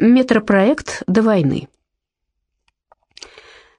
Метропроект до войны.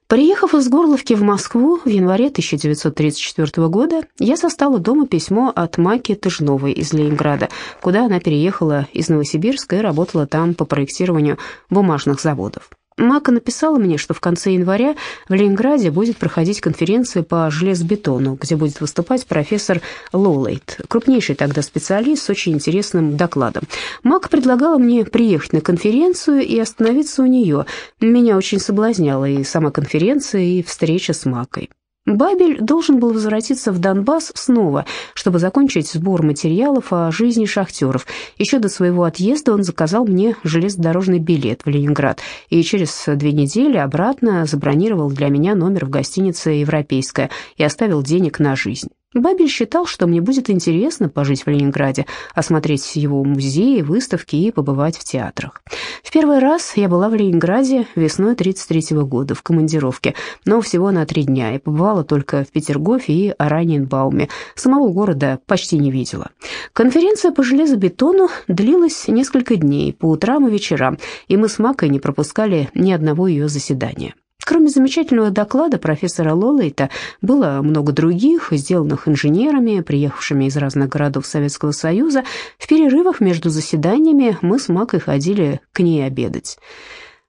Приехав из Горловки в Москву в январе 1934 года, я застала дома письмо от Маки Тыжновой из Ленинграда, куда она переехала из Новосибирска и работала там по проектированию бумажных заводов. Мака написала мне, что в конце января в Ленинграде будет проходить конференция по железобетону, где будет выступать профессор Лоулейт, крупнейший тогда специалист с очень интересным докладом. Мака предлагала мне приехать на конференцию и остановиться у нее. Меня очень соблазняла и сама конференция, и встреча с Макой. Бабель должен был возвратиться в Донбасс снова, чтобы закончить сбор материалов о жизни шахтеров. Еще до своего отъезда он заказал мне железнодорожный билет в Ленинград и через две недели обратно забронировал для меня номер в гостинице «Европейская» и оставил денег на жизнь. Бабель считал, что мне будет интересно пожить в Ленинграде, осмотреть его музеи, выставки и побывать в театрах. В первый раз я была в Ленинграде весной 1933 года в командировке, но всего на три дня, и побывала только в Петергофе и Ораньенбауме. Самого города почти не видела. Конференция по железобетону длилась несколько дней, по утрам и вечерам, и мы с Макой не пропускали ни одного ее заседания. Кроме замечательного доклада профессора Лолейта, было много других, сделанных инженерами, приехавшими из разных городов Советского Союза. В перерывах между заседаниями мы с Макой ходили к ней обедать.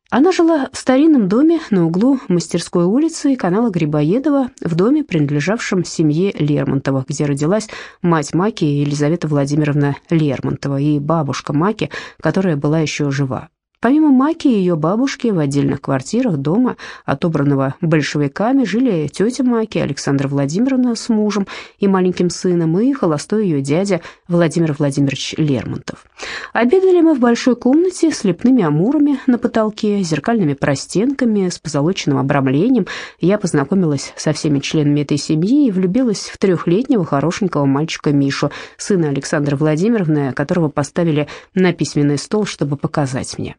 Она жила в старинном доме на углу Мастерской улицы и канала Грибоедова, в доме, принадлежавшем семье Лермонтовых, где родилась мать Маки Елизавета Владимировна Лермонтова и бабушка Маки, которая была еще жива. Помимо Маки и ее бабушки, в отдельных квартирах дома, отобранного большевиками, жили тетя Маки, Александра Владимировна с мужем и маленьким сыном, и холостой ее дядя Владимир Владимирович Лермонтов. Обедали мы в большой комнате с лепными амурами на потолке, зеркальными простенками, с позолоченным обрамлением. Я познакомилась со всеми членами этой семьи и влюбилась в трехлетнего хорошенького мальчика Мишу, сына Александры Владимировны, которого поставили на письменный стол, чтобы показать мне.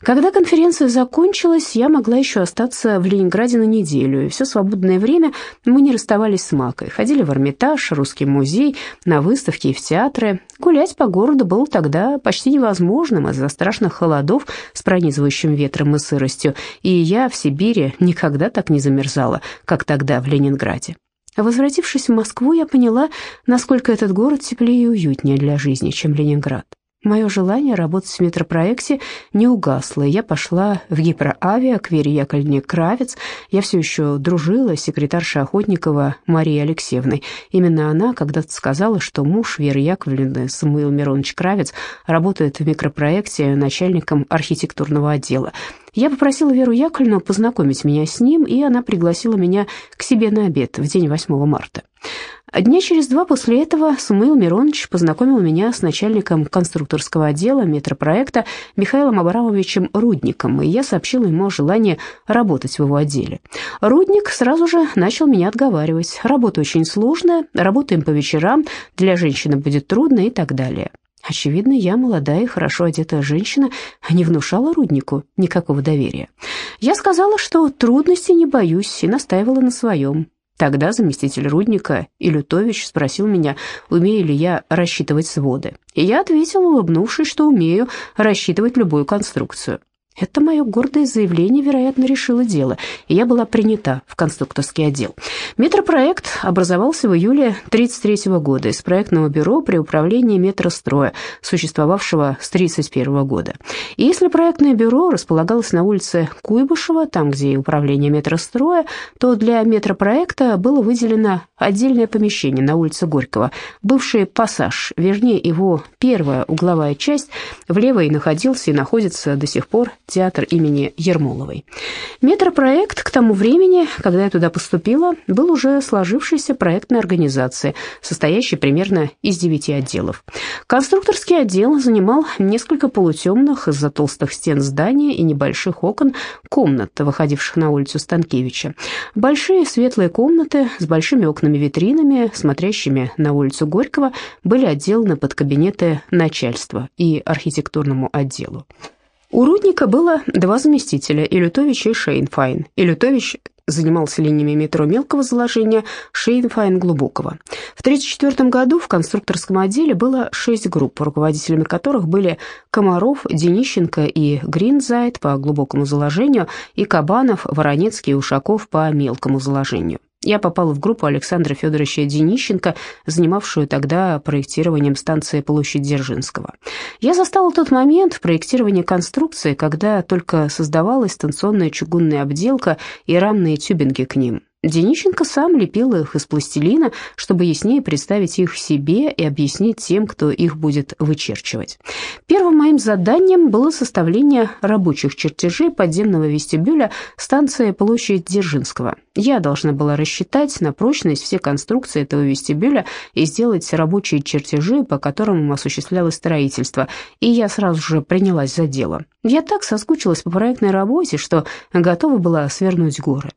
Когда конференция закончилась, я могла еще остаться в Ленинграде на неделю, и все свободное время мы не расставались с Макой. Ходили в Эрмитаж, Русский музей, на выставки и в театры. Гулять по городу было тогда почти невозможным из-за страшных холодов с пронизывающим ветром и сыростью, и я в Сибири никогда так не замерзала, как тогда в Ленинграде. Возвратившись в Москву, я поняла, насколько этот город теплее и уютнее для жизни, чем Ленинград. Мое желание работать в метропроекте не угасло, я пошла в гиперавиа к Вере Яковлевне Кравец. Я все еще дружила с секретаршей Охотникова Марией Алексеевной. Именно она когда-то сказала, что муж Веры Яковлевны, Самуил Миронович Кравец, работает в микропроекте начальником архитектурного отдела. Я попросила Веру Яковлевну познакомить меня с ним, и она пригласила меня к себе на обед в день 8 марта. Дня через два после этого Самуил Миронович познакомил меня с начальником конструкторского отдела метропроекта Михаилом Абрамовичем Рудником, и я сообщила ему о желании работать в его отделе. Рудник сразу же начал меня отговаривать. Работа очень сложная, работаем по вечерам, для женщины будет трудно и так далее. Очевидно, я, молодая и хорошо одетая женщина, не внушала Руднику никакого доверия. Я сказала, что трудностей не боюсь, и настаивала на своем. Тогда заместитель Рудника Илютович спросил меня, умею ли я рассчитывать своды. И я ответил, улыбнувшись, что умею рассчитывать любую конструкцию. Это мое гордое заявление, вероятно, решило дело, и я была принята в конструкторский отдел. Метропроект образовался в июле 1933 года из проектного бюро при управлении метростроя, существовавшего с 1931 года. И если проектное бюро располагалось на улице Куйбышева, там, где и управление метростроя, то для метропроекта было выделено отдельное помещение на улице Горького, бывший пассаж, вернее, его первая угловая часть, влево и находился и находится до сих пор театр имени Ермоловой. Метропроект к тому времени, когда я туда поступила, был уже сложившейся проектной организацией, состоящей примерно из девяти отделов. Конструкторский отдел занимал несколько полутемных из-за толстых стен здания и небольших окон комнат, выходивших на улицу Станкевича. Большие светлые комнаты с большими окнами-витринами, смотрящими на улицу Горького, были отделаны под кабинеты начальства и архитектурному отделу. У Рудника было два заместителя, Илютович и Шейнфайн. Илютович занимался линиями метро мелкого заложения, Шейнфайн глубокого. В 1934 году в конструкторском отделе было шесть групп, руководителями которых были Комаров, Денищенко и Гринзайд по глубокому заложению и Кабанов, Воронецкий и Ушаков по мелкому заложению. Я попала в группу Александра Федоровича Денищенко, занимавшую тогда проектированием станции площадь Дзержинского. Я застала тот момент в проектировании конструкции, когда только создавалась станционная чугунная обделка и рамные тюбинги к ним. Денищенко сам лепил их из пластилина, чтобы яснее представить их себе и объяснить тем, кто их будет вычерчивать. Первым моим заданием было составление рабочих чертежей подземного вестибюля станции площадь Дзержинского. Я должна была рассчитать на прочность все конструкции этого вестибюля и сделать рабочие чертежи, по которым осуществлялось строительство, и я сразу же принялась за дело. Я так соскучилась по проектной работе, что готова была свернуть горы.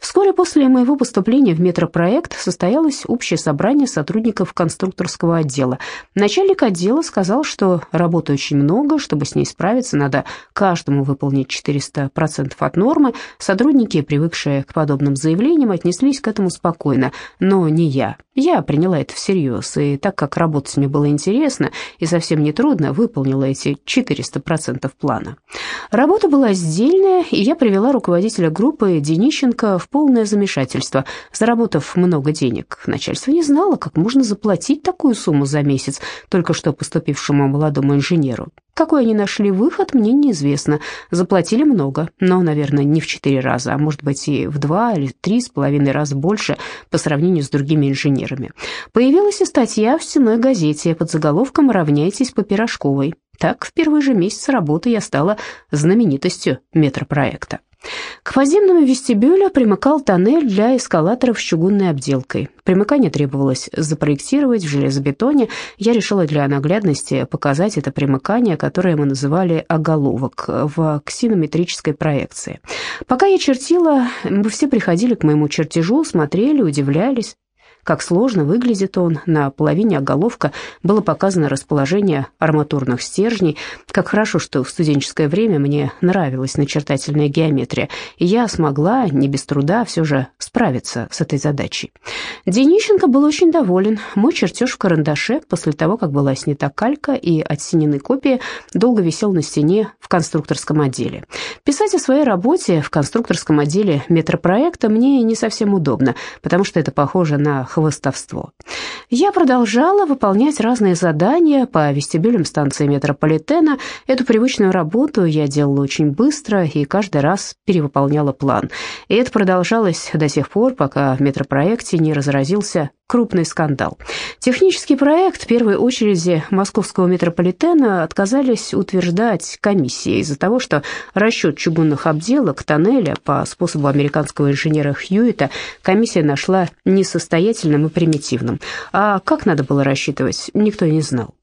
Вскоре после моего поступления в метропроект состоялось общее собрание сотрудников конструкторского отдела. Начальник отдела сказал, что работы очень много, чтобы с ней справиться, надо каждому выполнить 400% от нормы. Сотрудники, привыкшие к подобным заявлениям, отнеслись к этому спокойно, но не я. Я приняла это всерьез, и так как работать мне было интересно и совсем не трудно, выполнила эти 400% плана. Работа была сдельная, и я привела руководителя группы Денищенко в полное замешательство, заработав много денег. Начальство не знало, как можно заплатить такую сумму за месяц только что поступившему молодому инженеру. Какой они нашли выход, мне неизвестно. Заплатили много, но, наверное, не в четыре раза, а может быть и в два или три с половиной раза больше по сравнению с другими инженерами. Появилась и статья в стеной газете под заголовком «Равняйтесь по Пирожковой». Так, в первый же месяц работы я стала знаменитостью метропроекта. К подземному вестибюлю примыкал тоннель для эскалаторов с чугунной обделкой. Примыкание требовалось запроектировать в железобетоне. Я решила для наглядности показать это примыкание, которое мы называли оголовок, в ксинометрической проекции. Пока я чертила, мы все приходили к моему чертежу, смотрели, удивлялись. Как сложно выглядит он, на половине оголовка было показано расположение арматурных стержней. Как хорошо, что в студенческое время мне нравилась начертательная геометрия, и я смогла, не без труда, все же справиться с этой задачей. Денищенко был очень доволен. Мой чертеж в карандаше, после того, как была снята калька и оттенены копии, долго висел на стене в конструкторском отделе. Писать о своей работе в конструкторском отделе метропроекта мне не совсем удобно, потому что это похоже на хвостовство. Я продолжала выполнять разные задания по вестибюлям станции метрополитена. Эту привычную работу я делала очень быстро и каждый раз перевыполняла план. И это продолжалось до тех пор, пока в метропроекте не разразился крупный скандал. Технический проект первой очереди московского метрополитена отказались утверждать комиссии из-за того, что расчет чугунных обделок тоннеля по способу американского инженера Хьюита комиссия нашла несостоятельным и примитивным. А как надо было рассчитывать, никто не знал.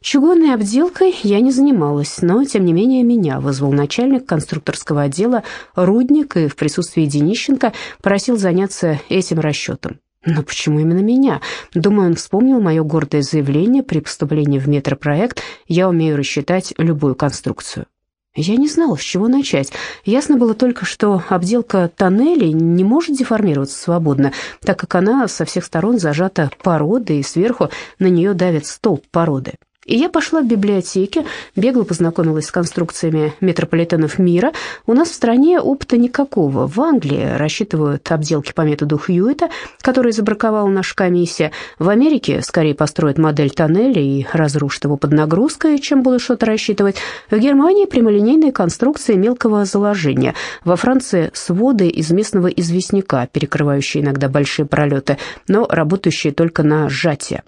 Чугунной обделкой я не занималась, но, тем не менее, меня вызвал начальник конструкторского отдела Рудник и в присутствии Денищенко просил заняться этим расчетом. Но почему именно меня? Думаю, он вспомнил мое гордое заявление при поступлении в метропроект «Я умею рассчитать любую конструкцию». Я не знала, с чего начать. Ясно было только, что обделка тоннелей не может деформироваться свободно, так как она со всех сторон зажата породой, и сверху на нее давит столб породы. И я пошла в библиотеке, бегло познакомилась с конструкциями метрополитенов мира. У нас в стране опыта никакого. В Англии рассчитывают обделки по методу Хьюита, который забраковала наша комиссия. В Америке скорее построят модель тоннеля и разрушат его под нагрузкой, чем будут что-то рассчитывать. В Германии прямолинейные конструкции мелкого заложения. Во Франции своды из местного известняка, перекрывающие иногда большие пролеты, но работающие только на сжатие.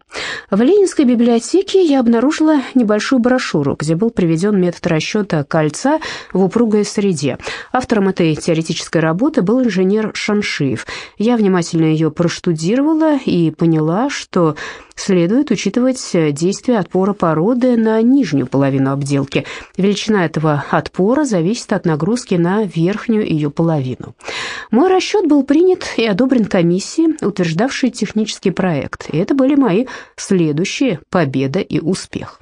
В Ленинской библиотеке я обнаружила обнаружила небольшую брошюру, где был приведен метод расчета кольца в упругой среде. Автором этой теоретической работы был инженер Шаншиев. Я внимательно ее проштудировала и поняла, что следует учитывать действие отпора породы на нижнюю половину обделки. Величина этого отпора зависит от нагрузки на верхнюю ее половину. Мой расчет был принят и одобрен комиссией, утверждавшей технический проект, и это были мои следующие победа и успех. Успех.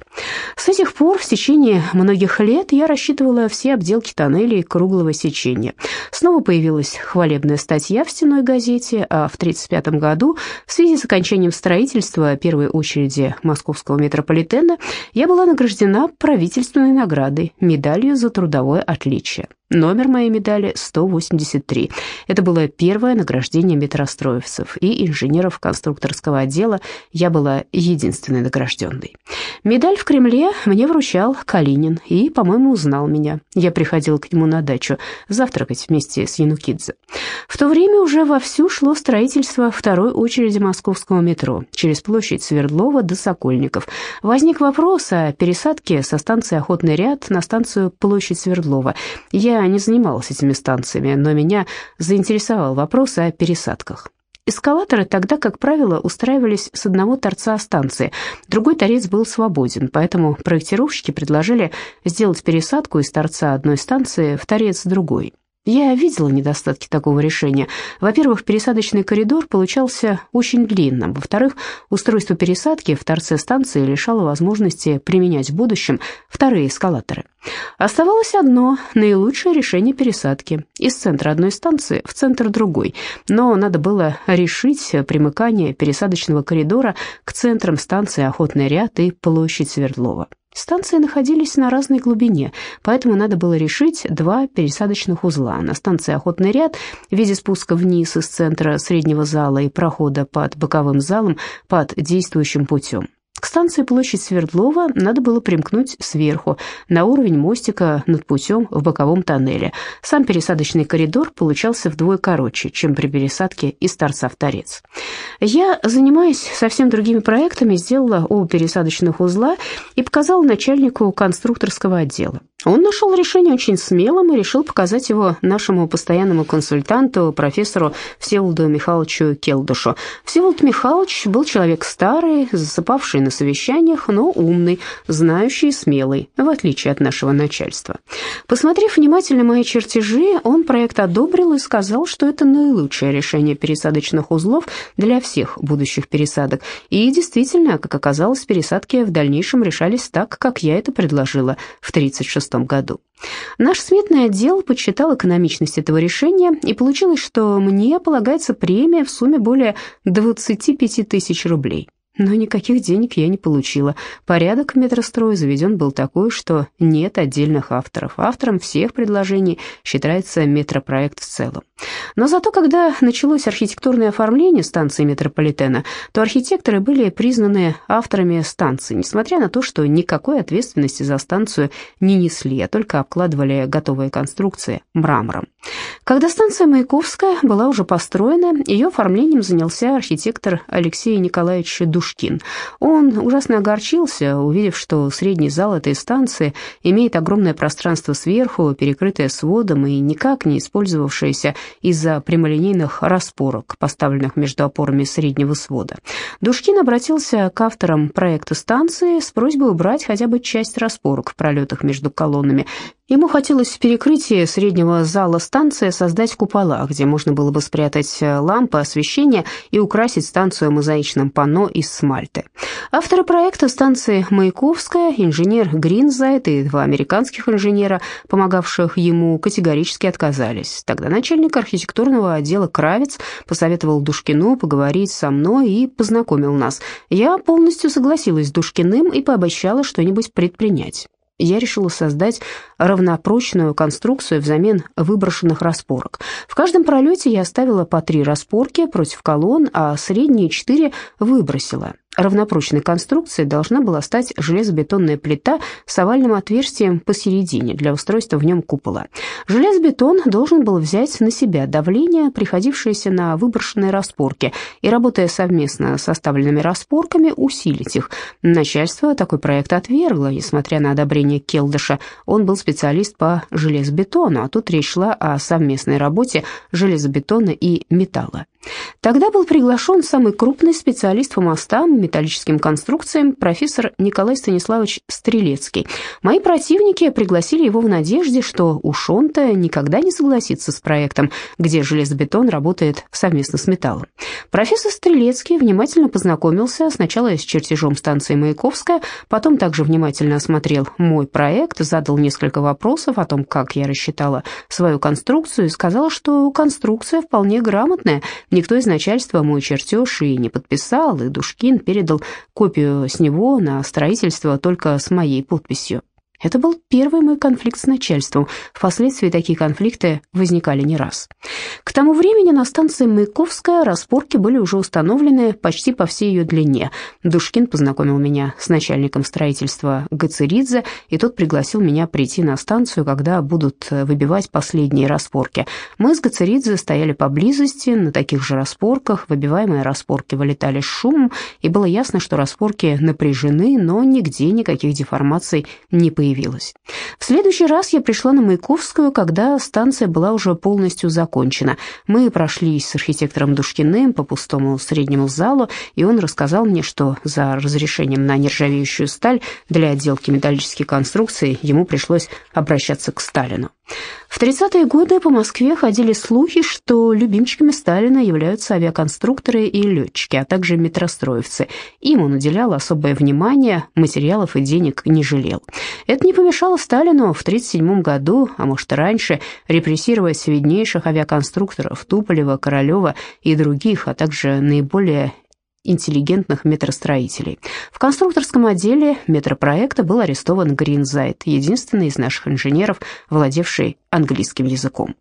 С этих пор в течение многих лет я рассчитывала все обделки тоннелей круглого сечения. Снова появилась хвалебная статья в стеной газете, а в 1935 году в связи с окончанием строительства первой очереди московского метрополитена я была награждена правительственной наградой, медалью за трудовое отличие. Номер моей медали 183. Это было первое награждение метростроевцев и инженеров конструкторского отдела. Я была единственной награжденной. Медаль в Кремле мне вручал Калинин и, по-моему, узнал меня. Я приходил к нему на дачу завтракать вместе с Янукидзе. В то время уже вовсю шло строительство второй очереди московского метро через площадь Свердлова до Сокольников. Возник вопрос о пересадке со станции Охотный ряд на станцию Площадь Свердлова. Я не занималась этими станциями, но меня заинтересовал вопрос о пересадках. Эскалаторы тогда, как правило, устраивались с одного торца станции, другой торец был свободен, поэтому проектировщики предложили сделать пересадку из торца одной станции в торец другой. Я видела недостатки такого решения. Во-первых, пересадочный коридор получался очень длинным. Во-вторых, устройство пересадки в торце станции лишало возможности применять в будущем вторые эскалаторы. Оставалось одно наилучшее решение пересадки из центра одной станции в центр другой, но надо было решить примыкание пересадочного коридора к центрам станции Охотный ряд и площадь Свердлова. Станции находились на разной глубине, поэтому надо было решить два пересадочных узла. На станции «Охотный ряд» в виде спуска вниз из центра среднего зала и прохода под боковым залом под действующим путем. К станции площадь Свердлова надо было примкнуть сверху, на уровень мостика над путем в боковом тоннеле. Сам пересадочный коридор получался вдвое короче, чем при пересадке из торца в торец. Я, занимаясь совсем другими проектами, сделала оба пересадочных узла и показала начальнику конструкторского отдела. Он нашел решение очень смелым и решил показать его нашему постоянному консультанту, профессору Всеволоду Михайловичу Келдушу. Всеволод Михайлович был человек старый, засыпавший на совещаниях, но умный, знающий и смелый, в отличие от нашего начальства. Посмотрев внимательно мои чертежи, он проект одобрил и сказал, что это наилучшее решение пересадочных узлов для всех будущих пересадок. И действительно, как оказалось, пересадки в дальнейшем решались так, как я это предложила в 1936 году. Наш сметный отдел подсчитал экономичность этого решения, и получилось, что мне полагается премия в сумме более 25 тысяч рублей. Но никаких денег я не получила. Порядок в метрострое заведен был такой, что нет отдельных авторов. Автором всех предложений считается метропроект в целом. Но зато, когда началось архитектурное оформление станции метрополитена, то архитекторы были признаны авторами станции, несмотря на то, что никакой ответственности за станцию не несли, а только обкладывали готовые конструкции мрамором. Когда станция Маяковская была уже построена, ее оформлением занялся архитектор Алексей Николаевич Душкин. Он ужасно огорчился, увидев, что средний зал этой станции имеет огромное пространство сверху, перекрытое сводом и никак не использовавшееся из-за прямолинейных распорок, поставленных между опорами среднего свода. Душкин обратился к авторам проекта станции с просьбой убрать хотя бы часть распорок в пролетах между колоннами Ему хотелось в перекрытии среднего зала станции создать купола, где можно было бы спрятать э, лампы освещения и украсить станцию мозаичным панно из смальты. Авторы проекта станции Маяковская, инженер Гринзайт и два американских инженера, помогавших ему, категорически отказались. Тогда начальник архитектурного отдела Кравец посоветовал Душкину поговорить со мной и познакомил нас. Я полностью согласилась с Душкиным и пообещала что-нибудь предпринять я решила создать равнопрочную конструкцию взамен выброшенных распорок. В каждом пролете я оставила по три распорки против колонн, а средние четыре выбросила. Равнопрочной конструкцией должна была стать железобетонная плита с овальным отверстием посередине для устройства в нем купола. Железобетон должен был взять на себя давление, приходившееся на выброшенные распорки, и, работая совместно с оставленными распорками, усилить их. Начальство такой проект отвергло, несмотря на одобрение Келдыша. Он был специалист по железобетону, а тут речь шла о совместной работе железобетона и металла. Тогда был приглашен самый крупный специалист по мостам, металлическим конструкциям, профессор Николай Станиславович Стрелецкий. Мои противники пригласили его в надежде, что уж он-то никогда не согласится с проектом, где железобетон работает совместно с металлом. Профессор Стрелецкий внимательно познакомился сначала с чертежом станции Маяковская, потом также внимательно осмотрел мой проект, задал несколько вопросов о том, как я рассчитала свою конструкцию, и сказал, что конструкция вполне грамотная, никто из начальства мой чертеж и не подписал, и Душкин передал копию с него на строительство только с моей подписью. Это был первый мой конфликт с начальством. Впоследствии такие конфликты возникали не раз. К тому времени на станции Маяковская распорки были уже установлены почти по всей ее длине. Душкин познакомил меня с начальником строительства Гацеридзе, и тот пригласил меня прийти на станцию, когда будут выбивать последние распорки. Мы с Гацеридзе стояли поблизости, на таких же распорках. Выбиваемые распорки вылетали с шумом, и было ясно, что распорки напряжены, но нигде никаких деформаций не появилось появилась. В следующий раз я пришла на Маяковскую, когда станция была уже полностью закончена. Мы прошлись с архитектором Душкиным по пустому среднему залу, и он рассказал мне, что за разрешением на нержавеющую сталь для отделки металлических конструкций ему пришлось обращаться к Сталину. В 30-е годы по Москве ходили слухи, что любимчиками Сталина являются авиаконструкторы и летчики, а также метростроевцы. Им он уделял особое внимание, материалов и денег не жалел. Это не помешало Сталину в 1937 году, а может и раньше, репрессировать виднейших авиаконструкторов Туполева, Королева и других, а также наиболее интеллигентных метростроителей. В конструкторском отделе метропроекта был арестован Гринзайт, единственный из наших инженеров, владевший английским языком.